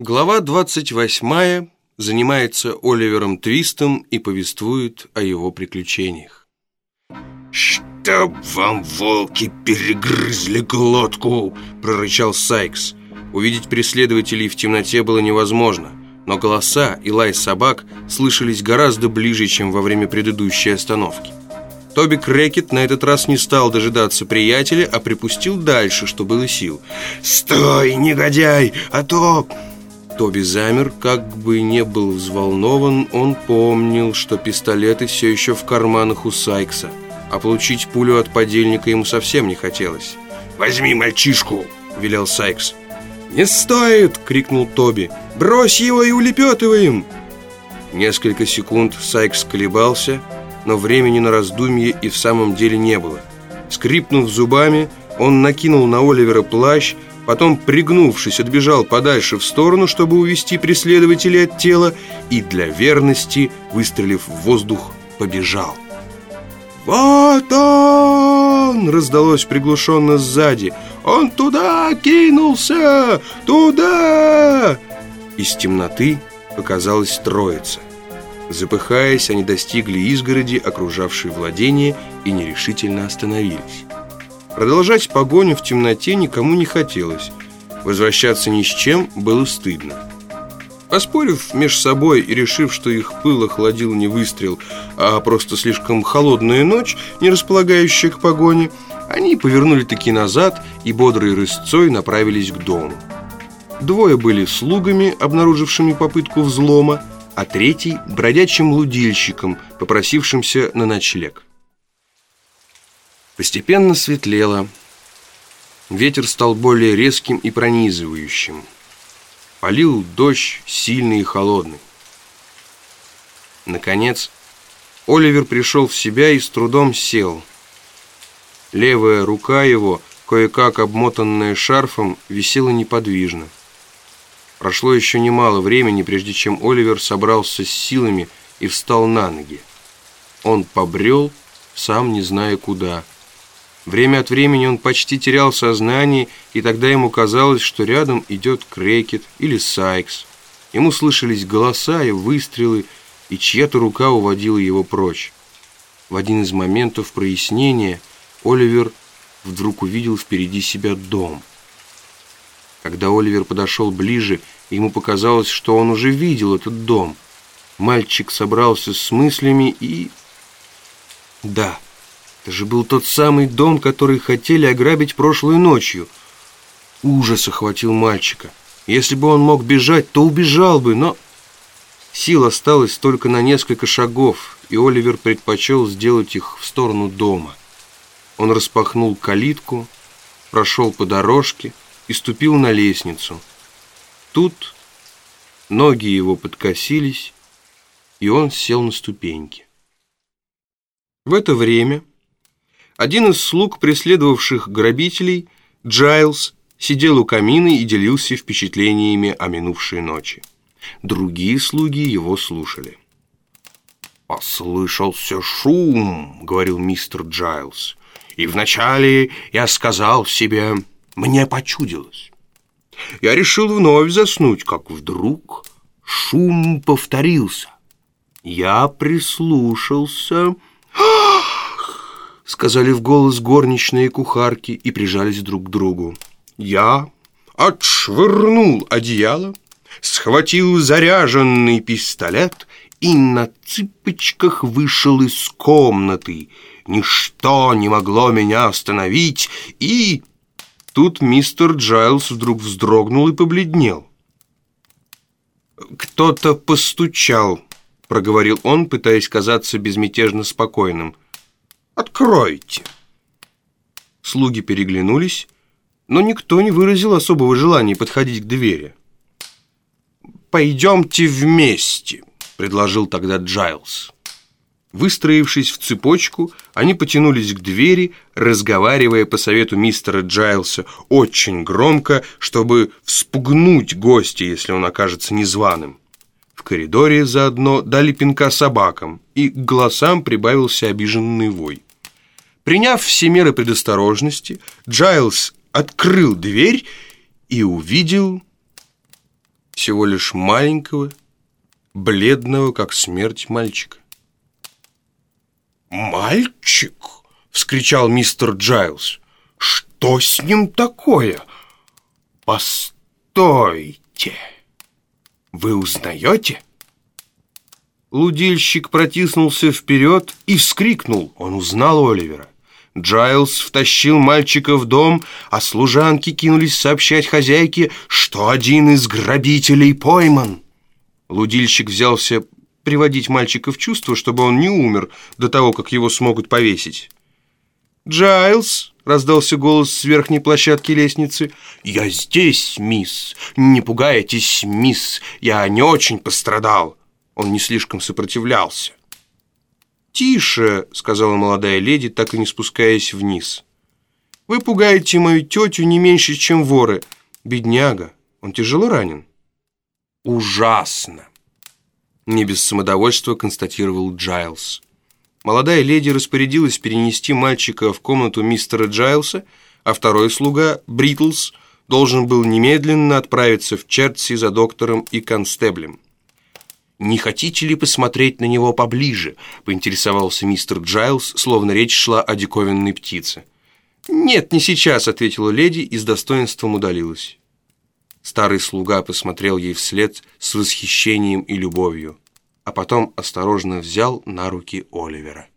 Глава 28 занимается Оливером Твистом и повествует о его приключениях. «Чтоб вам волки перегрызли глотку!» – прорычал Сайкс. Увидеть преследователей в темноте было невозможно, но голоса и лай собак слышались гораздо ближе, чем во время предыдущей остановки. Тоби Крекет на этот раз не стал дожидаться приятеля, а припустил дальше, что было сил. «Стой, негодяй, а то...» Тоби замер, как бы не был взволнован, он помнил, что пистолеты все еще в карманах у Сайкса, а получить пулю от подельника ему совсем не хотелось. «Возьми мальчишку!» – велел Сайкс. «Не стоит!» – крикнул Тоби. «Брось его и улепетываем!» Несколько секунд Сайкс колебался, но времени на раздумье и в самом деле не было. Скрипнув зубами, он накинул на Оливера плащ, потом, пригнувшись, отбежал подальше в сторону, чтобы увести преследователей от тела, и для верности, выстрелив в воздух, побежал. «Вот он!» — раздалось приглушенно сзади. «Он туда кинулся! Туда!» Из темноты показалась троица. Запыхаясь, они достигли изгороди, окружавшей владение, и нерешительно остановились. Продолжать погоню в темноте никому не хотелось. Возвращаться ни с чем было стыдно. Поспорив между собой и решив, что их пыл охладил не выстрел, а просто слишком холодная ночь, не располагающая к погоне, они повернули таки назад и бодрой рысцой направились к дому. Двое были слугами, обнаружившими попытку взлома, а третий – бродячим лудильщиком, попросившимся на ночлег. Постепенно светлело. Ветер стал более резким и пронизывающим. Полил дождь, сильный и холодный. Наконец, Оливер пришел в себя и с трудом сел. Левая рука его, кое-как обмотанная шарфом, висела неподвижно. Прошло еще немало времени, прежде чем Оливер собрался с силами и встал на ноги. Он побрел, сам не зная куда. Время от времени он почти терял сознание, и тогда ему казалось, что рядом идет Крекет или Сайкс. Ему слышались голоса и выстрелы, и чья-то рука уводила его прочь. В один из моментов прояснения Оливер вдруг увидел впереди себя дом. Когда Оливер подошел ближе, ему показалось, что он уже видел этот дом. Мальчик собрался с мыслями и... Да... Это же был тот самый дом, который хотели ограбить прошлой ночью. Ужас охватил мальчика. Если бы он мог бежать, то убежал бы, но... Сил осталось только на несколько шагов, и Оливер предпочел сделать их в сторону дома. Он распахнул калитку, прошел по дорожке и ступил на лестницу. Тут ноги его подкосились, и он сел на ступеньки. В это время один из слуг, преследовавших грабителей, Джайлз, сидел у камина и делился впечатлениями о минувшей ночи. Другие слуги его слушали. «Послышался шум», — говорил мистер Джайлз. «И вначале я сказал себе, мне почудилось. Я решил вновь заснуть, как вдруг шум повторился. Я прислушался...» сказали в голос горничные кухарки и прижались друг к другу. Я отшвырнул одеяло, схватил заряженный пистолет и на цыпочках вышел из комнаты. Ничто не могло меня остановить, и... Тут мистер Джайлс вдруг вздрогнул и побледнел. «Кто-то постучал», — проговорил он, пытаясь казаться безмятежно спокойным. Откройте!» Слуги переглянулись, но никто не выразил особого желания подходить к двери. «Пойдемте вместе», — предложил тогда Джайлз. Выстроившись в цепочку, они потянулись к двери, разговаривая по совету мистера Джайлса очень громко, чтобы вспугнуть гостя, если он окажется незваным. В коридоре заодно дали пинка собакам, и к голосам прибавился обиженный вой. Приняв все меры предосторожности, Джайлз открыл дверь и увидел... Все всего лишь маленького, бледного, как смерть мальчика. «Мальчик!» — вскричал мистер Джайлз. «Что с ним такое? Постойте! Вы узнаете?» Лудильщик протиснулся вперед и вскрикнул. Он узнал Оливера. Джайлз втащил мальчика в дом, а служанки кинулись сообщать хозяйке, что один из грабителей пойман. Лудильщик взялся приводить мальчика в чувство, чтобы он не умер до того, как его смогут повесить. «Джайлз!» — раздался голос с верхней площадки лестницы. «Я здесь, мисс! Не пугайтесь, мисс! Я не очень пострадал!» Он не слишком сопротивлялся. «Тише!» — сказала молодая леди, так и не спускаясь вниз. «Вы пугаете мою тетю не меньше, чем воры. Бедняга, он тяжело ранен?» «Ужасно!» Не без самодовольства констатировал Джайлз. Молодая леди распорядилась перенести мальчика в комнату мистера Джайлса, а второй слуга, Бритлс, должен был немедленно отправиться в Чертси за доктором и констеблем. «Не хотите ли посмотреть на него поближе?» — поинтересовался мистер Джайлз, словно речь шла о диковинной птице. «Нет, не сейчас», — ответила леди и с достоинством удалилась. Старый слуга посмотрел ей вслед с восхищением и любовью, а потом осторожно взял на руки Оливера.